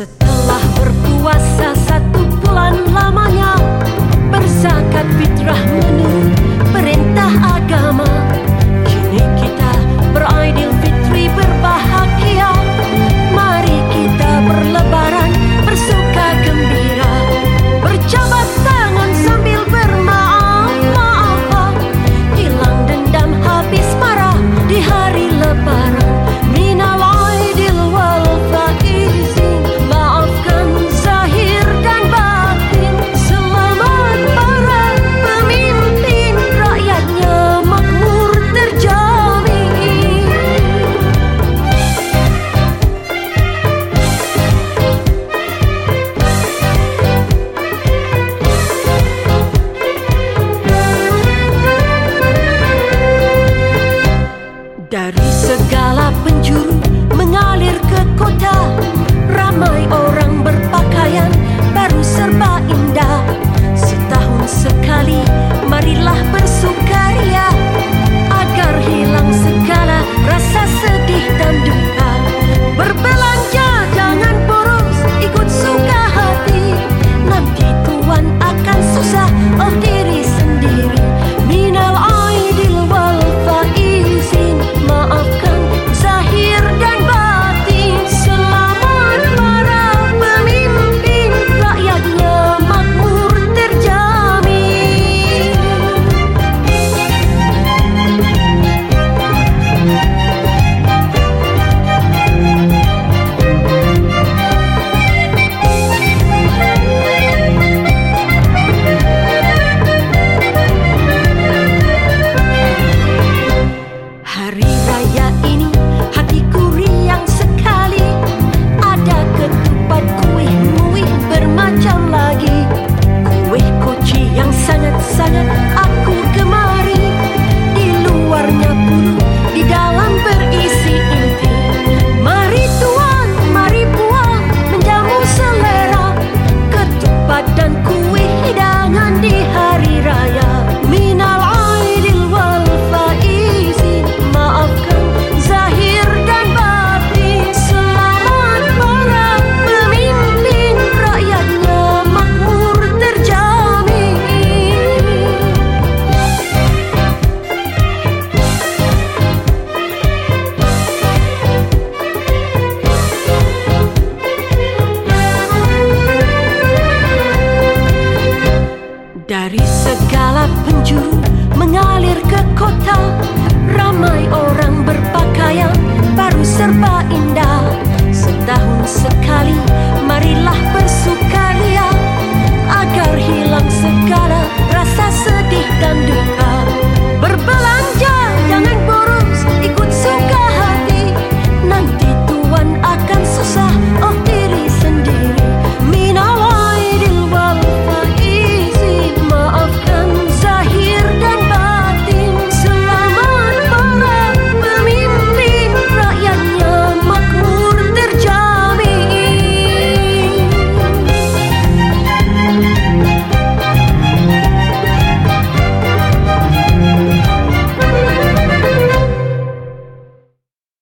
a 到